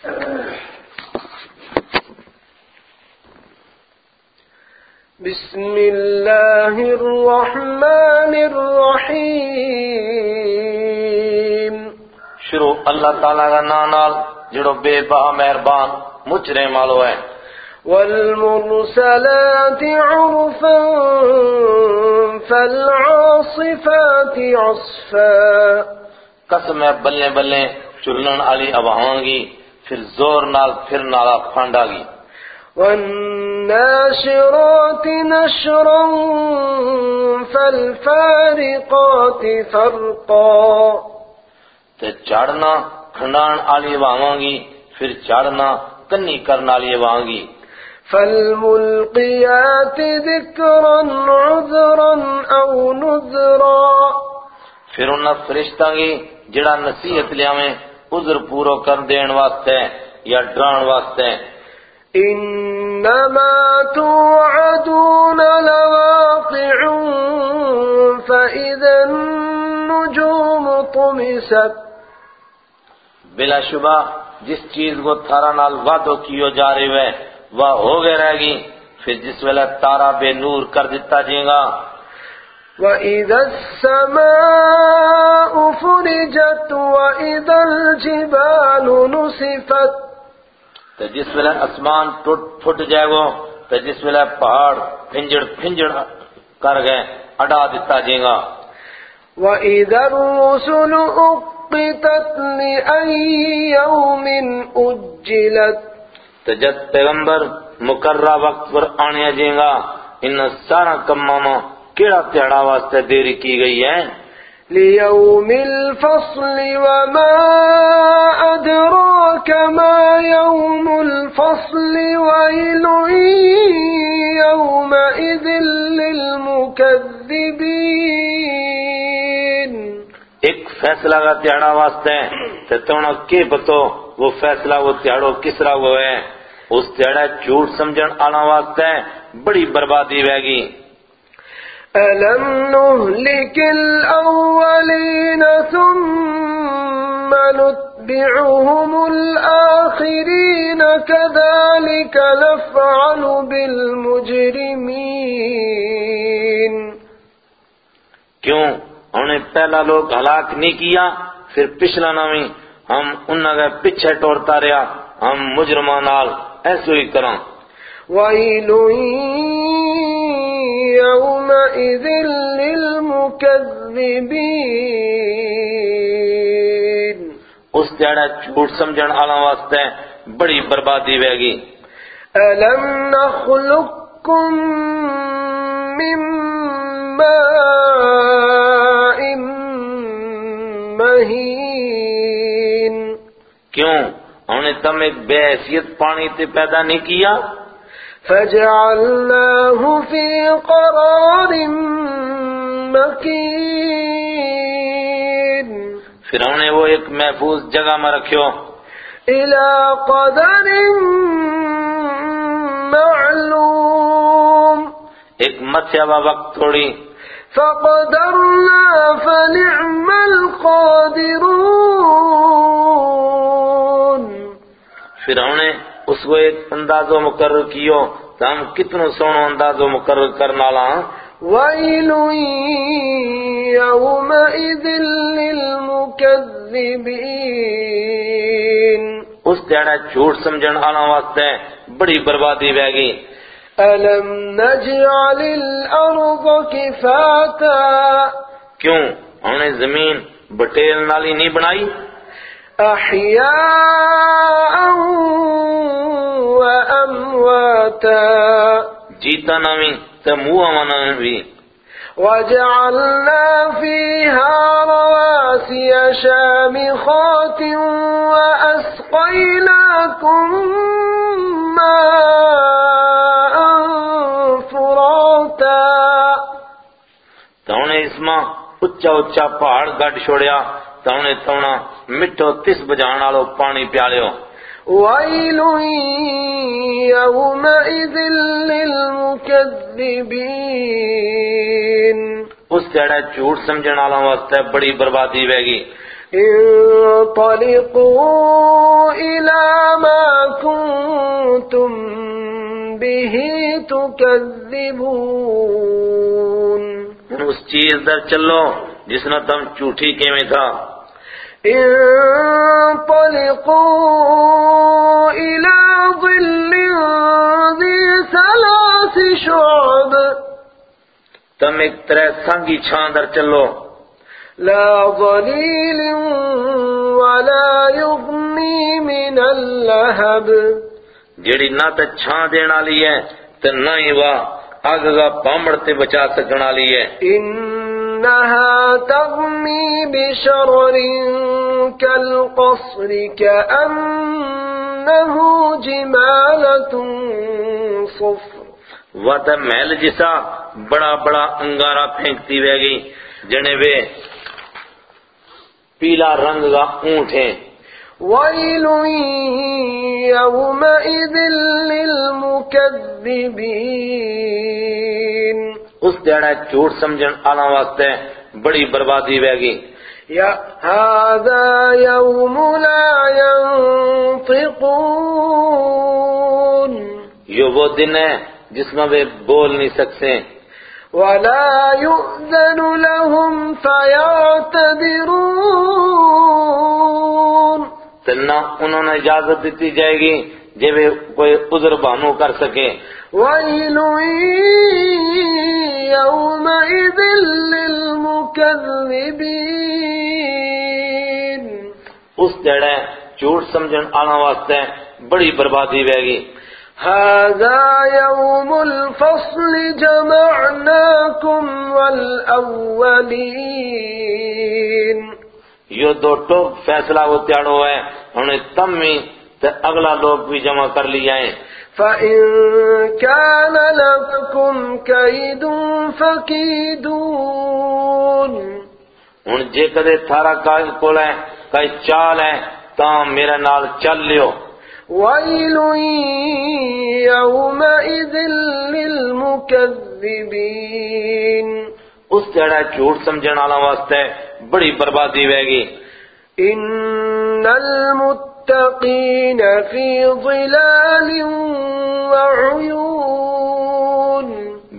بسم الله الرحمن الرحيم. شروع اللہ تعالیٰ کا نام نال جڑو بے بہا مہربان مچرے مالو ہے والمرسلات عرفا فالعاصفات عصفا۔ قسم ہے بلے بلے چلن علی ابہاں گی پھر زور نال پھر نالا پھانڈا گی والناشرات نشرا فالفارقات فرقا۔ تے چاڑنا کھنڈان علی ابہاں گی پھر چاڑنا کنی کرنا علی ابہاں گی۔ فالملقيات ذكرا عذرا أو نذرا۔ پھر انہاں فرشتہ گی جڑا نصیحت لیا میں عذر پورو کر دین واسطے یا ڈران واسطے۔ إنما توعدون لواقع فإذا النجوم طمست۔ بلا شبہ جس چیز کو تھارا نال وعدو کیو جا رہے ہوئے وہ ہو گئے رہ گی پھر جس ویلے تارا بے نور کر دیتا جائے گا وإذا السماء فرجت وإذا الجبال نصفت تو جس ویلے اسمان ٹوٹ پھٹ جائے گو تو جس ویلے پہاڑ پھنجڑ پھنجڑ کر گئے اڈا دیتا جائے گا۔ وإذا الرسل أقتت لأي يوم أجلت تو جب پیغمبر مقررہ وقت پر آنے جائے گا ان سارا میں کیڑا تیڑا واسطے دیری کی گئی ہے؟ ليوم الفصل وما أدراك ما يوم الفصل ويل يومئذ للمكذبين ایک فیصلہ کا تیڑا واسطے تو تونا کے بتو وہ فیصلہ وہ تیڑو کس طرح وہ ہے اس تیڑا جھوٹ سمجھن آنا واسطے بڑی بربادی ہوئے گی۔ ألم نهلك الأولين ثم نتبعهم الآخرين كذلك نفعل بالمجرمين کیوں؟ انہیں پہلا لوگ ہلاک نہیں کیا پھر پچھلا نامی ہم انہوں کے پیچھے ٹورتا رہا ہم مجرمان نال ایسو ہی کروں ويل يومئذ للمكذبين اس تیڑا جھوٹ سمجھن آنا واسطے بڑی بربادی ہوئے گی۔ ألم نخلقكم من ماء مهين کیوں؟ انہیں تم ایک بے حیثیت پانی تے پیدا نہیں کیا؟ فجعلناه في قرار مكين. پھر انہیں وہ ایک محفوظ جگہ میں رکھو إلى قدر معلوم. ایک مسیابہ وقت تھوڑی فقدرنا فنعم القادرون. پھر انہیں اس کو ایک اندازو مقرر کیو تو ہم کتنو سونو اندازو مقرر کرنا لا ويل يومئذ للمكذبين۔ اس دیڑا جھوٹ سمجھن آنا واسطے بڑی بربادی بہ گئی۔ ألم نجعل الأرض كفاتا۔ کیوں؟ انہیں زمین بٹیل نالی نہیں بنائی۔ أحياء وأمواتا. جیتا نامی تو موہ منا بھی وجعلنا فيها رواسي شامخات وأسقيناكم ماء فراتا. تو انہیں اس ماں اچا اچا پہاڑ گڈ چھوڑیا تو انہیں تونا مٹھو تس بجان آلو پانی پیالیو ويل يومئذ للمكذبين اس جڑا جھوٹ سمجھن والا واسطے بڑی بربادی ہوے گی۔ انطلقوا إلى ما كنتم به تكذبون اس چیز در چلو جس نے تم جھوٹی کے میں تھا۔ انطلقوا إلى ظل ذي ثلاث شعب. تم ایک طرح سانگی چھان در چلو. لا ظليل ولا يغني من اللهب. جیڑی نہ تے چھان دین والی ہے تے نہ ہی وا اگ کا پامڑ تے بچا سکن والی ہے. إنها تغني بشرر كالقصر كأنه جمالة صفر. وہ محل جسا بڑا بڑا انگارا پھینکتی وے گئی جنے وے پیلا رنگ کا اونٹ ہے ويل يومئذ للمكذبين. اس دیڑا جھوٹ سمجھن آنا واسطے بڑی بربادی وے گی۔ يا هذا يوم لا ينطقون یہ وہ دن ہے جس میں وہ بول نہیں سکتے۔ ولا يؤذن لهم فيعتذرون تو نہ انہوں نے اجازت دیتی جائے گی وہ کوئی عذر بانو کر سکے۔ يومئذ للمكذبين۔ اس دیڑے جھوٹ سمجھن آنا واسطے بڑی بربادی وے گی۔ هذا يوم الفصل جمعناكم والأولين۔ یہ دو ٹوک فیصلہ وہ تیاڑو ہے۔ انہیں تم ہی تے اگلا لوگ بھی جمع کر لیا ہے فإن كان لكم كيد فكيدون ہن جے کدے تھارا کائل کول ہے کئی چال ہے تاں میرے نال چل لیو۔ ويل يومئذ للمكذبين اس جڑا جھوٹ سمجھن والا واسطے بڑی بربادی وے گی۔ إن المتقين في ظلال وعيون.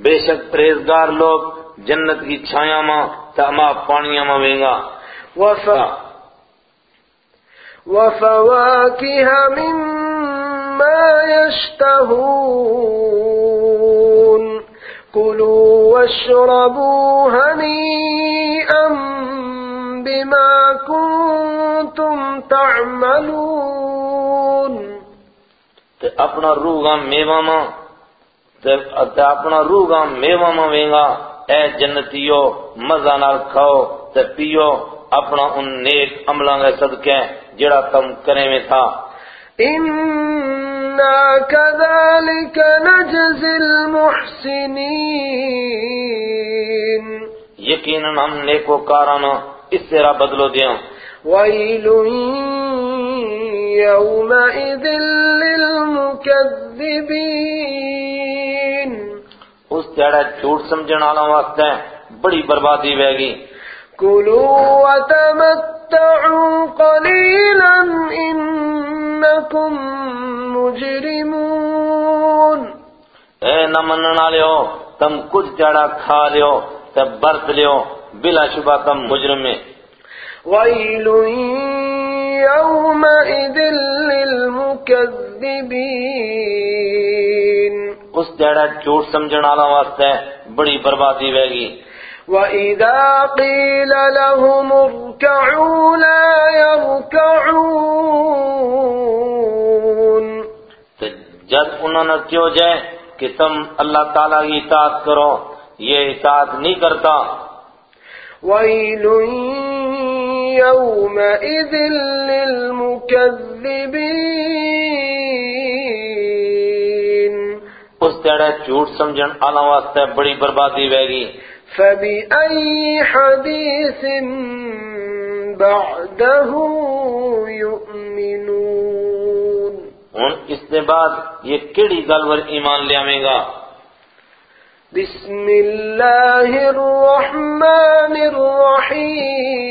بے شک پریزگار لوگ جنت کی چھایا ماں تما پانیاں ماں وینگا وف... وفواكه مما يشتهون كلوا واشربوا هنيئا بما كنتم تعملون تے اپنا روح گا میوہ ماں تے اپنا روح گا میوہ ماں وینگا اے جنتیو مزہ نال کھاؤ تے پیو اپنا ان نیک عملاں کے صدقے جڑا تم کرے میں تھا۔ إنا كذلك نجزي المحسنين یقیناً ہم نیکو کارانا اس سے را بدلو دیاں۔ ويل يومئذ للمكذبين اس تیڑا جھوٹ سمجھن والا واسطے بڑی بربادی وے گی۔ كلوا وتمتعوا قليلا إنكم مجرمون اے نہ منن والےو تم کچھ جڑا کھا لیو تے برت لیو بلا شبہ تم مجرم میں ويل يومئذ للمكذبين اس جڑا جھوٹ سمجھن والا واسطے بڑی بربادی وے گی۔ وإذا قيل لهم اركعوا لا يركعون تو جب انہوں نے کیوں جائے کہ تم اللہ تعالیٰ کی اطاعت کرو یہ اطاعت نہیں کرتا۔ ويل يومئذ للمكذبين اس جڑا جھوٹ سمجھن والا واسطے بڑی بربادی وے گی۔ فبأي حديث بعده يؤمنون ہن اس کے بعد یہ کیڑی گل ور ایمان لے آویں گا؟ بسم الله الرحمن الرحيم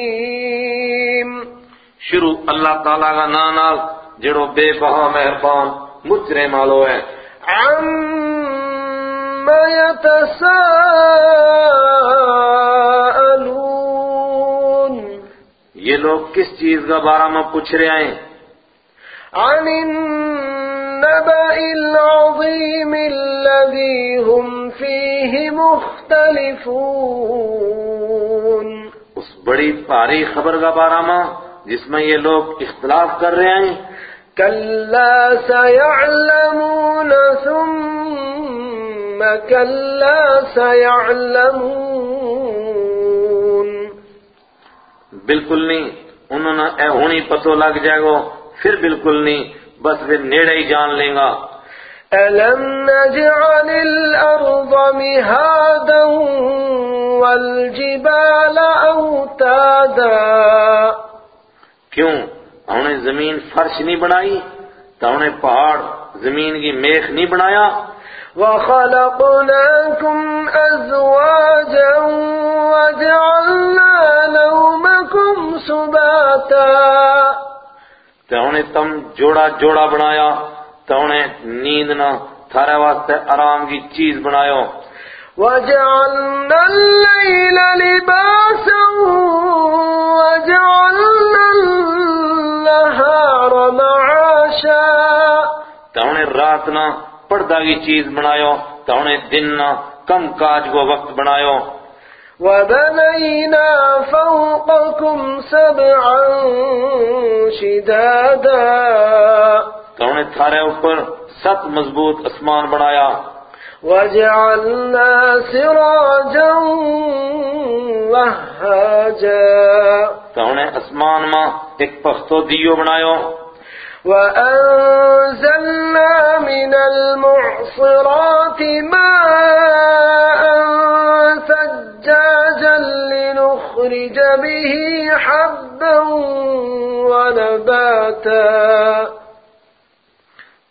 شروع اللہ تعالیٰ کا نا نال جڑو بے بہا مہربان مجرے مالو ہے عَمَّ یہ لوگ کس چیز کا بارہ میں پوچھ رہے ہیں؟ عن النبأ العظيم الذي هم فيه مختلفون۔ اس بڑی بھاری خبر کا بارہ میں جس میں یہ لوگ اختلاف کر رہے ہیں۔ كلا سيعلمون ثم كلا سيعلمون بالکل نہیں۔ انہوں نے اے ہونی پتو لگ جائے گا پھر بالکل نہیں۔ بس وہ نیڑے ہی جان لیں گا۔ ألم نجعل الأرض مهادا والجبال أوتادا کیوں؟ نے زمین فرش نہیں بنائی تو نے پہاڑ زمین کی میخ نہیں بنایا۔ وخلقناكم أزواجا وجعلنا نومكم سباتا۔ تو نے تم جوڑا جوڑا بنایا تو نے نیند نہ تھارے واسطے آرام کی چیز بنایا۔ وجعلنا الليل لباسا وجعلنا النهار معاشا. تو نے رات نہ پردہ کی چیز بنایا تو نے دن نہ کم کاج کو وقت بنایا وبنينا فوقكم سبعا شدادا. تو نے تھارے اوپر ست مضبوط اسمان بنایا۔ وجعلنا سراجا وهاجا. تو نے اسمان میں ایک پختو دیو بنایا وأنزلنا من المعصرات ماء ثجاجا لنخرج به حبا ونباتا.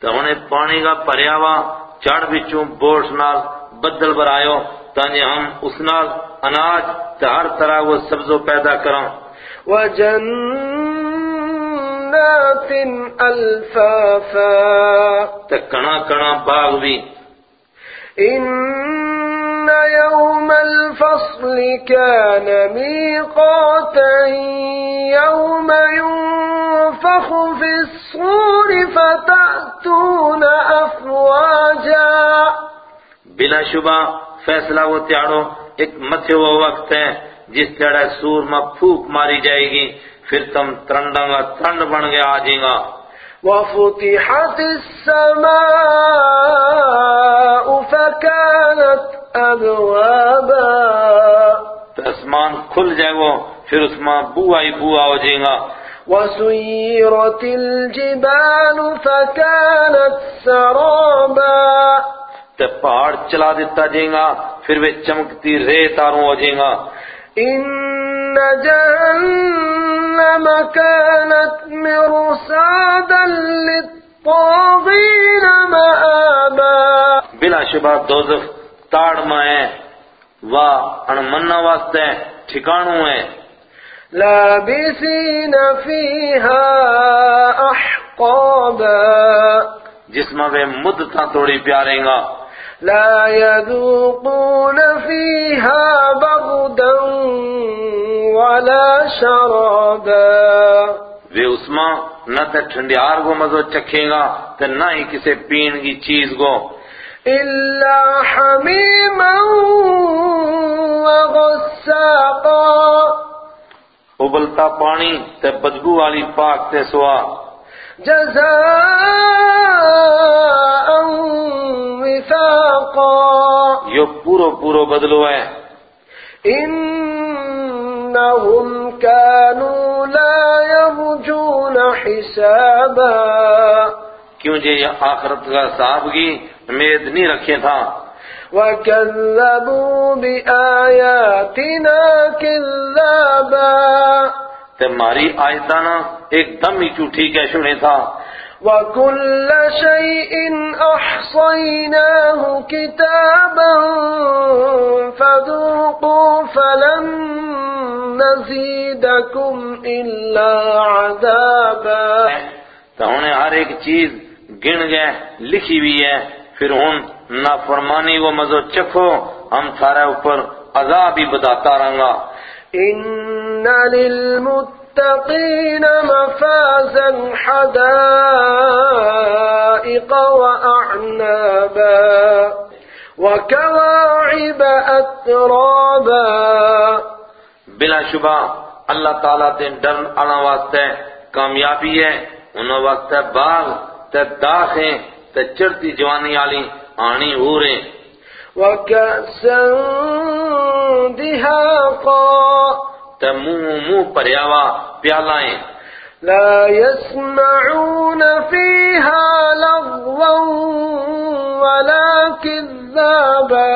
تو نے پانی کا پریاوا چڑھ بچوں بوٹ نال بدل برایو تاکہ ہم اس نال اناج تے ہر طرح وہ سبزو پیدا کراں وجنات ألفافا تے کنا کنا باغ بھی إن يوم الفصل كان ميقاتا يوم ينفخ في الصور فتأتون أفواجا بلا شبہ فیصلہ وہ تیاڑو ایک متھے وہ وقت ہے جس تیڑے سور میں پھوک ماری جائے گی۔ پھر تم ترنڈا گا ترنڈ بن گیا آ جائیں گا وفتحت السماء فكانت أبوابا۔ تو اسمان کھل جائے گا پھر اس میں بوا ہی بوا ہو جائے گا وسيرت الجبال فكانت سرابا۔ تے پہاڑ چلا دیتا جائے گا پھر وہ چمکتی ریت آروں ہو جائے گا جهنم كانت مرصادا للطاغين مآبا. بلا شبہ دوزخ تاڑ میں ہے واہ انمنا واسطے ٹھکانوں ہے۔ لابسين فيها أحقابا جس میں وہ مدتاں توڑی پیاریں گا۔ لا يذوقون فيها بردا ولا شرابا. وہ اس میں نہ تے ٹھنڈیار کو مزو چکھیں گا تے نہ ہی کسے پین کی چیز کو إلا حميما وغساقا. ابلتا پانی تے بدبو والی پاک تے سوا. جزاء وفاقا. یہ پورو پورو بدلو ہے إنهم كانوا لا يرجون حسابا. کیوں جے یہ آخرت کا صاحب کی امید نہیں رکھے تھا؟ وكذبوا بآياتنا كذابا. تے ماری آیتانا ایک دم ہی جھوٹھی کہہ سنے تھا۔ وكل شيء أحصيناه كتابا فذوقوا فلن نزيدكم إلا عذابا۔ تو انہیں ہر ایک چیز گن گئے لکھی ہوئی ہے۔ پھر ہن نافرمانی کو مزو چکھو ہم تھارے اوپر عذاب ہی بداتا رہنگا إن للمتقين مفازا حدائق وأعنابا وكواعب أترابا بلا شبہ اللہ تعالیٰ تے ڈرن آنا واسطے کامیابی ہے انہوں واسطے باغ تے داخیں تے چڑتی جوانی آلی آنی ہو رہے وكأسا دهاقا منہ پریاوا پیالائیں۔ لا يسمعون فيها لغوا ولا كذابا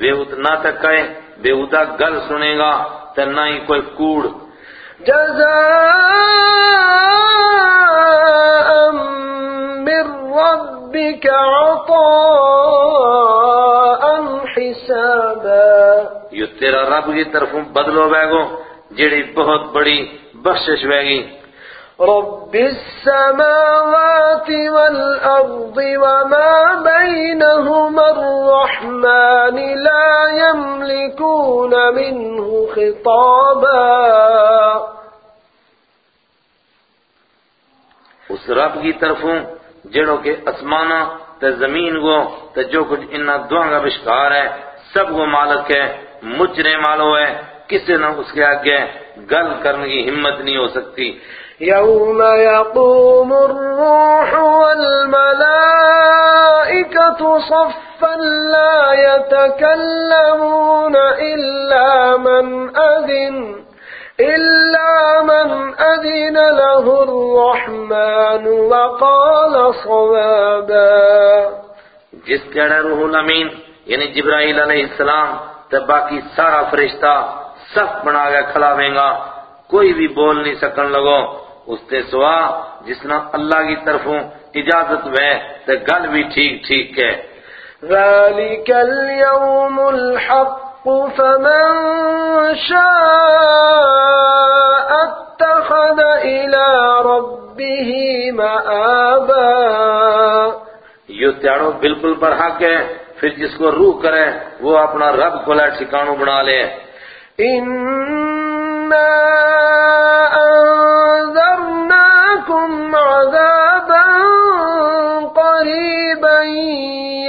ویہود نہ تے کہے بےہودہ گل سنے گا تے نہ ہی کوئی کوڑ۔ جزاء من ربك عطاء یہ تیرا رب کی طرفوں بدلو بیگو جڑی بہت بڑی بخشش بیگی رب السماوات والأرض وما بينهما الرحمن لا يملكون منه خطابا۔ اس رب کی طرفوں جڑوں کے اسمانہ تے زمین کو تے جو کچھ انہا دعا کا بشکار ہے سب کو مالک ہے۔ مجرے مالو ہے کسی نہ اس کے آگے گل کرنے کی ہمت نہیں ہو سکتی؟ يوم يقوم الروح والملائكة صفا لا يتكلمون إلا من أذن إلا من أذن له الرحمن وقال صوابا. جس کہڑا روح الامین یعنی جبرائیل علیہ السلام تے باقی سارا فرشتہ سخ بنا گیا کھلاویں گا۔ کوئی بھی بول نہیں سکن لگو۔ اس تے سوا جس نے اللہ کی طرفوں اجازت وے تے گل بھی ٹھیک ٹھیک ہے۔ ذلك اليوم الحق فمن شاء اتخذ إلى ربه مآبا۔ یہ تیارو بالکل برحق ہے۔ پھر جس کو روح کرے وہ اپنا رب کو لے ٹھکانوں بنا لے إنا أنذرناكم عذابا قريبا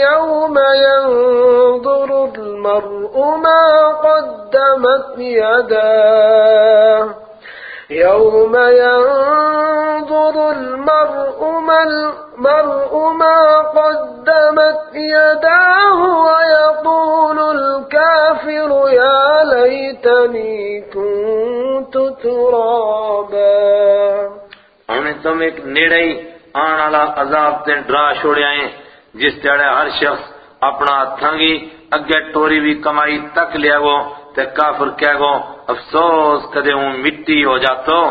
يوم ينظر المرء ما قدمت يداه يوم ينظر المرء ما المرء ما قدمت يداه ويقول الكافر يا ليتني كنت ترابا. ہمیں تم ایک نیڑے آن والا عذاب تے ڈرا چھوڑیا ہیں، جس تیڑے ہر شخص اپنا ہتھانگی اگے ٹوری بھی کمائی تک لیا گو تے کافر کہہ گو افسوس کدے ہوں مٹی ہو جاتو۔